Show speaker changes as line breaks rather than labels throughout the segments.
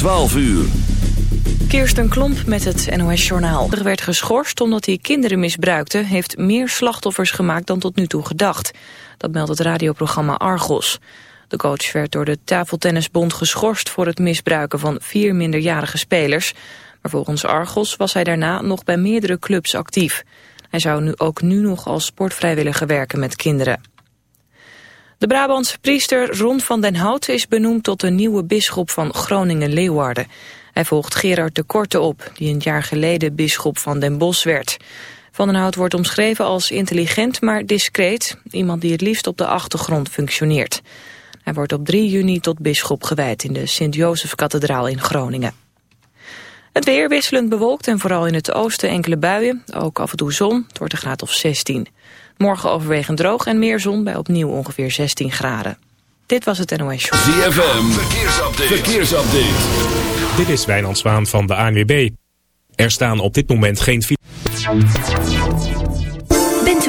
12 uur.
Kirsten Klomp met het NOS-journaal. Er werd geschorst omdat hij kinderen misbruikte... heeft meer slachtoffers gemaakt dan tot nu toe gedacht. Dat meldt het radioprogramma Argos. De coach werd door de Tafeltennisbond geschorst... voor het misbruiken van vier minderjarige spelers. Maar volgens Argos was hij daarna nog bij meerdere clubs actief. Hij zou nu ook nu nog als sportvrijwilliger werken met kinderen. De Brabantse priester Ron van den Hout is benoemd tot de nieuwe bisschop van Groningen-Leeuwarden. Hij volgt Gerard de Korte op, die een jaar geleden bisschop van Den Bosch werd. Van den Hout wordt omschreven als intelligent maar discreet, iemand die het liefst op de achtergrond functioneert. Hij wordt op 3 juni tot bisschop gewijd in de Sint-Jozef-kathedraal in Groningen. Het weer wisselend bewolkt en vooral in het oosten enkele buien. Ook af en toe zon, het wordt een graad of 16. Morgen overwegend droog en meer zon bij opnieuw ongeveer 16 graden. Dit was het NOS Show.
ZFM, verkeersupdate. verkeersupdate.
Dit is Wijnand Zwaan van de ANWB. Er staan op dit moment geen...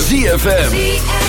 ZFM.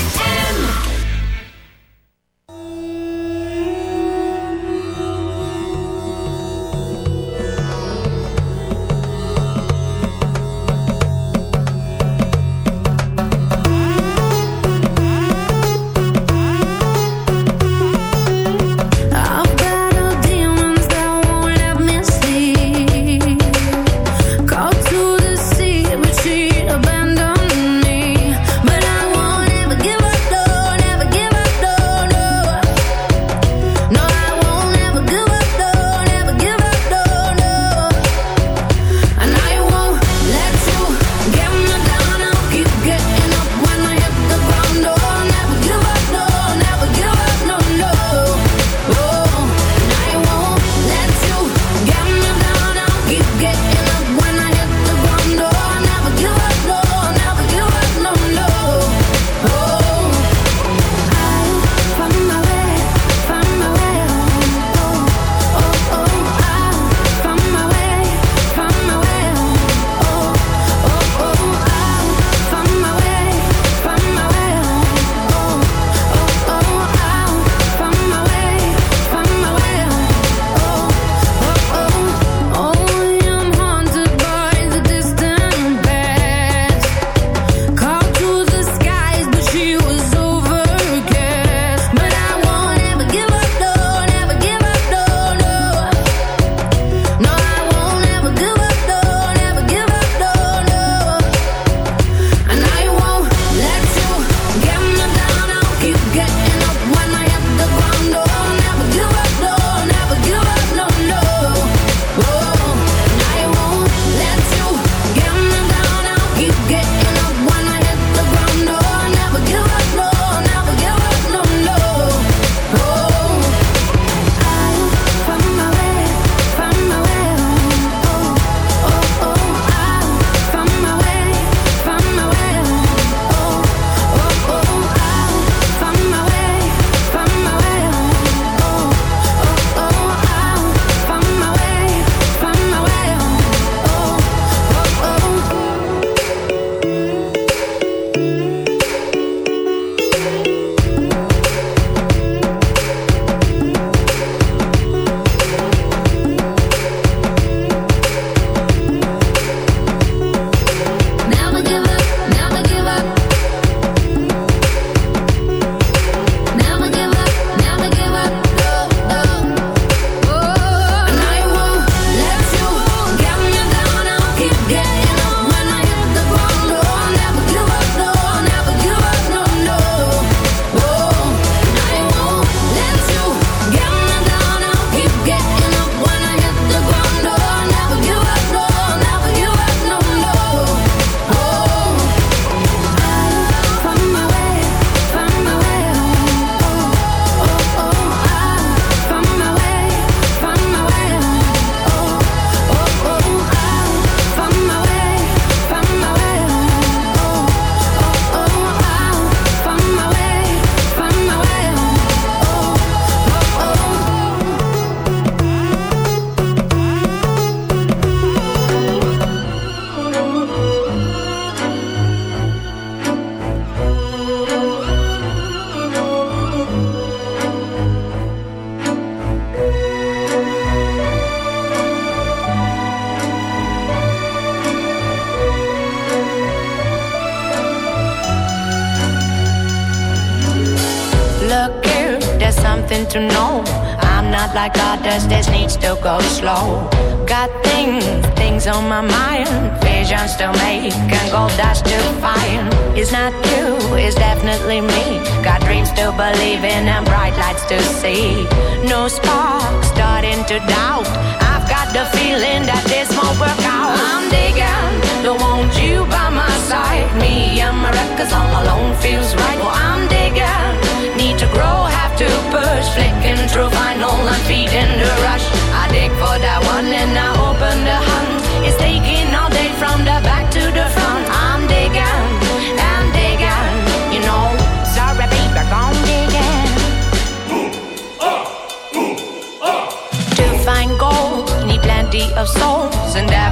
to
see. No spark starting to doubt. I've got the feeling that this won't work out. I'm digging, don't want you by my side. Me and my records all alone feels right. Well, I'm digging, need to grow, have to push. Flicking through vinyl, I'm feeding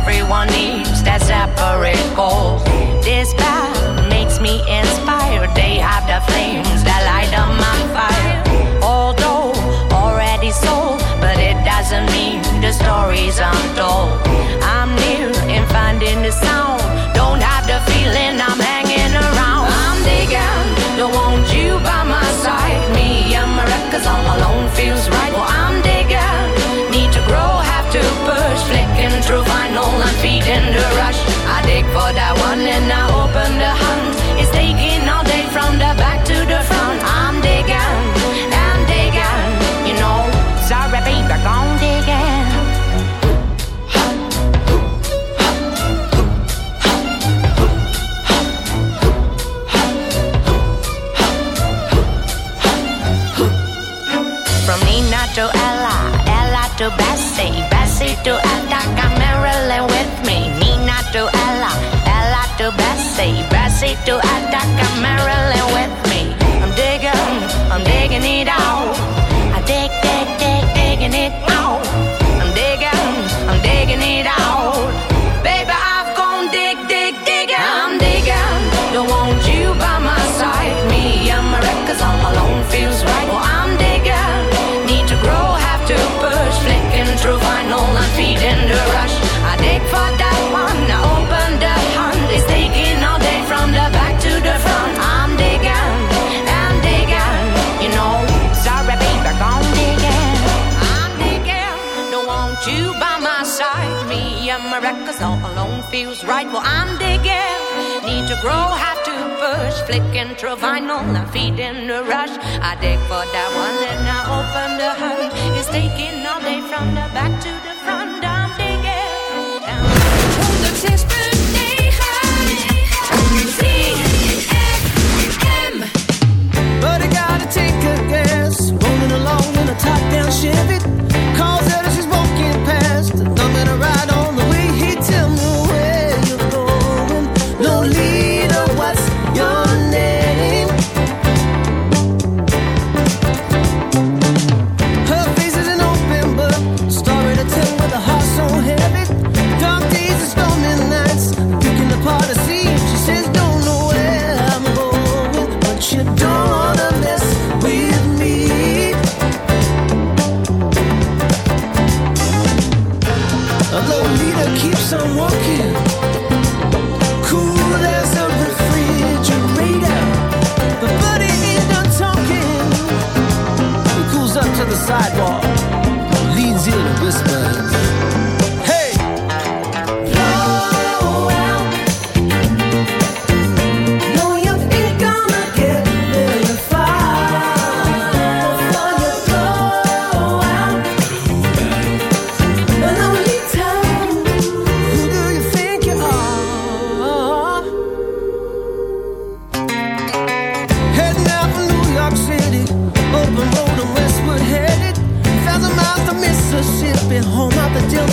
everyone needs that separate goal. This path makes me inspired. They have the flames that light up my fire. Although already sold, but it doesn't mean the stories untold. for that one and I open the hunt. It's taking all day from the back to the front. I'm digging, I'm digging, you know. Sorry, baby, gone digging. From Nina to Ella, Ella to Bessie, Bessie to Attack. sea. Bessie to Attica, Marilyn with me. I'm digging, I'm digging it out. I dig, dig, dig, digging it out. feels right. Well, I'm digging. Need to grow, have to push. Flicking through vinyl, I'm feeding the rush. I dig for that one, then I open the hunt. It's taking all day from the back to the front. I'm digging. Down.
the teaspoon, they
But I gotta take a guess. Rolling along in a top-down Chevy.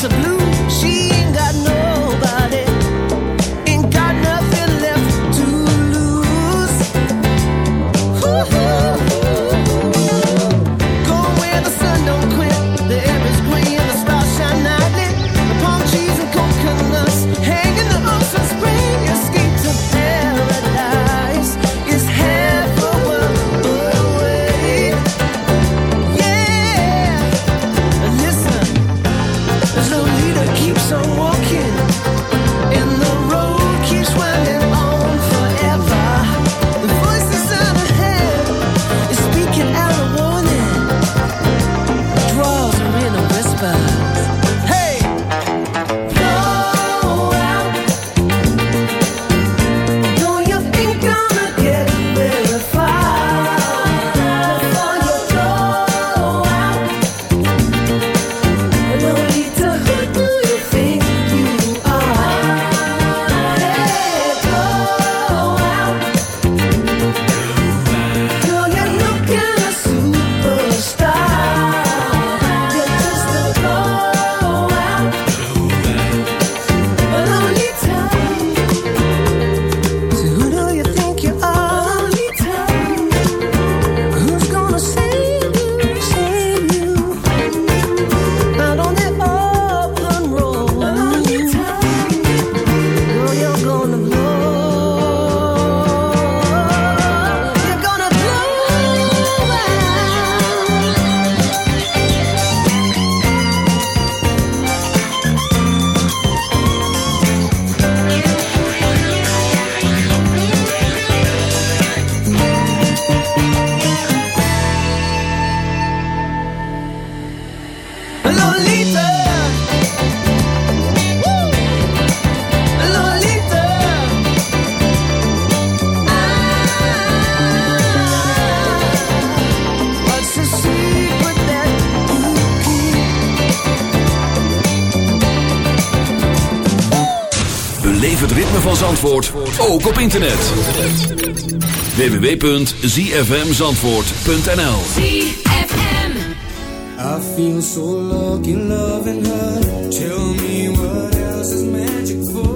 a
blue. Zandvoort ook op internet. www.zfmzandvoort.nl
ZFM
I feel so lucky loving her Tell me what else is magic for?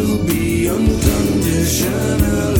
to be
unconditional.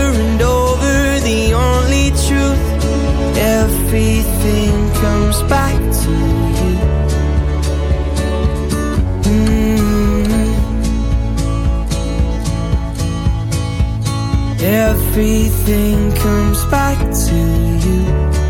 the only truth. Everything comes back to you. Mm. Everything comes back to you.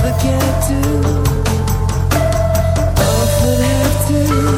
Those that can't often have to.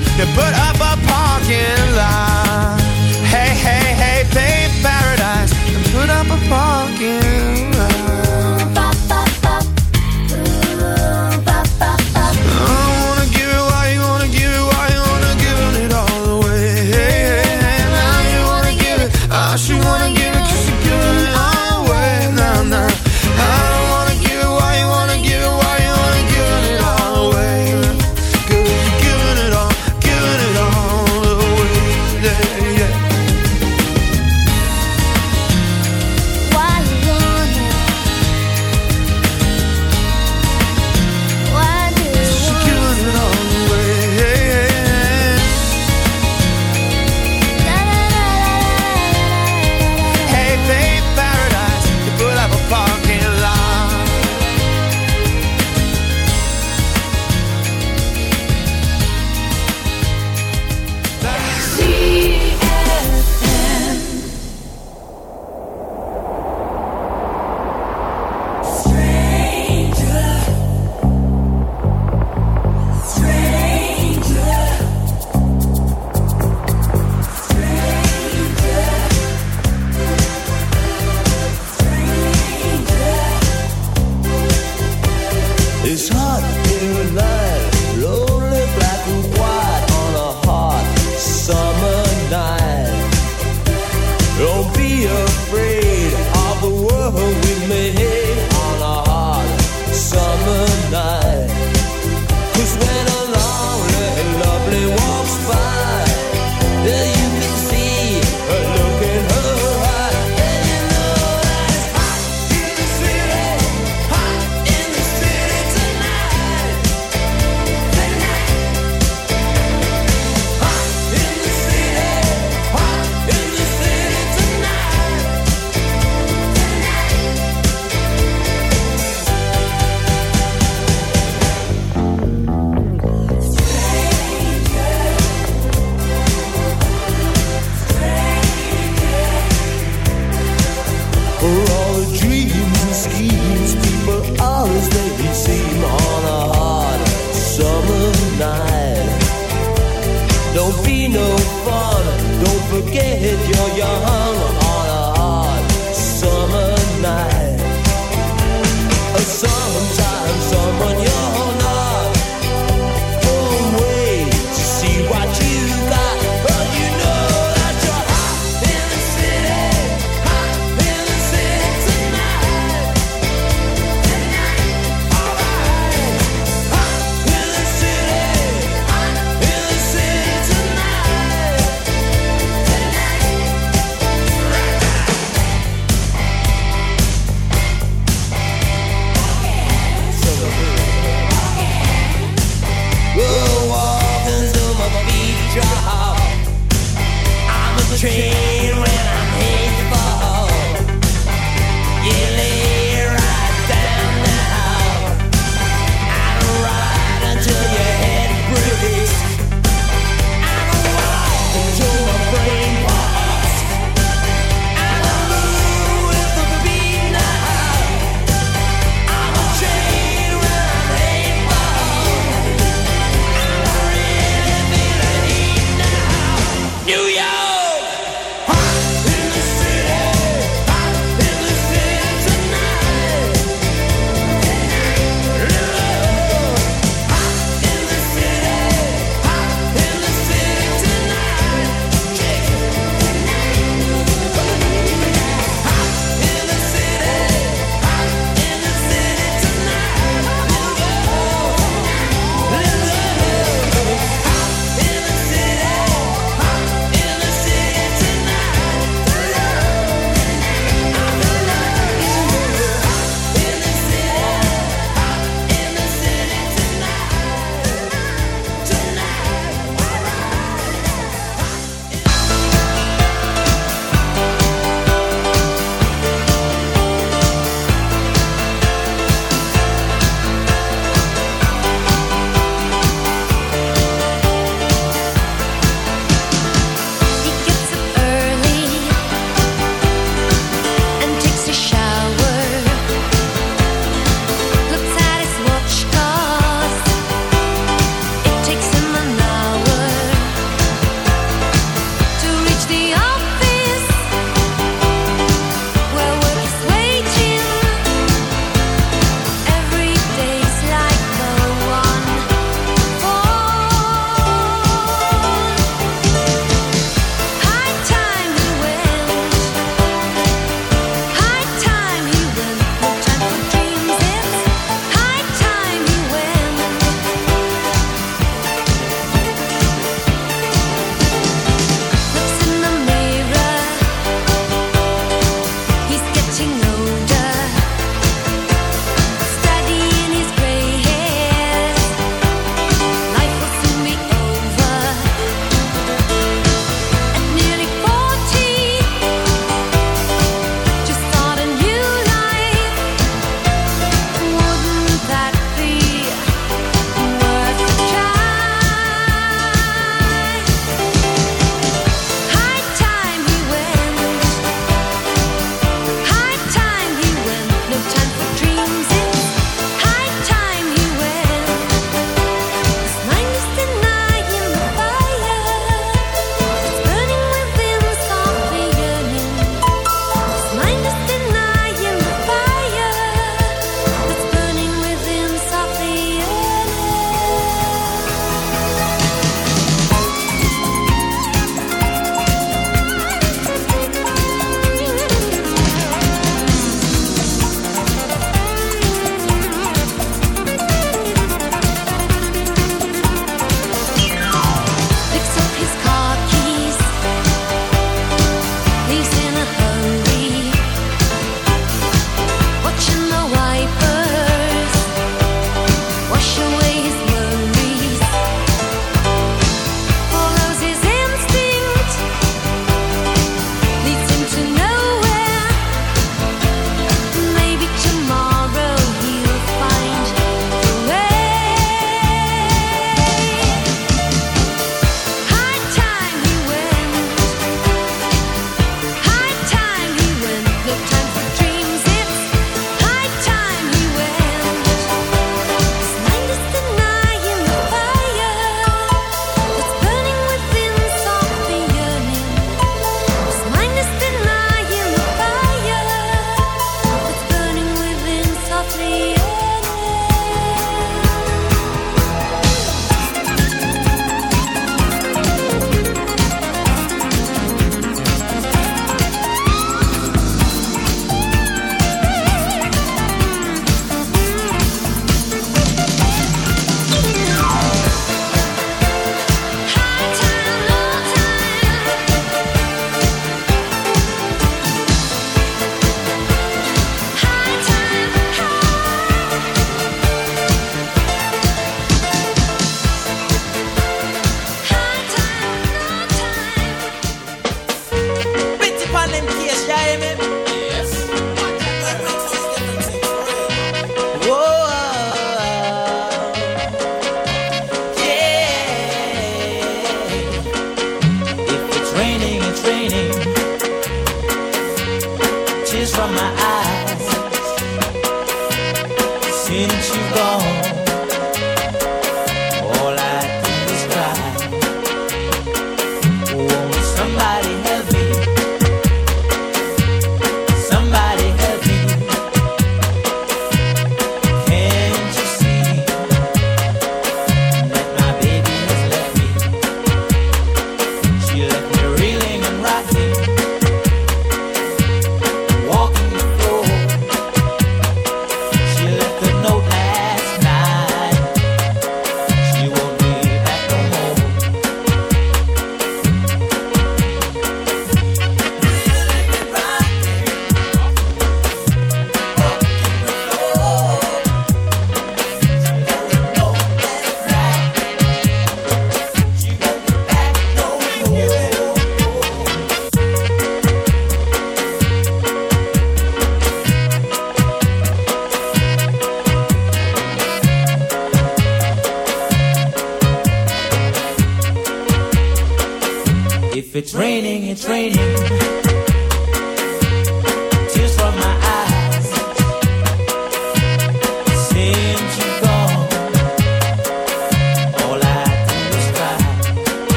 the butt of a parking lot. Hey, hey, hey, play paradise and put up a parking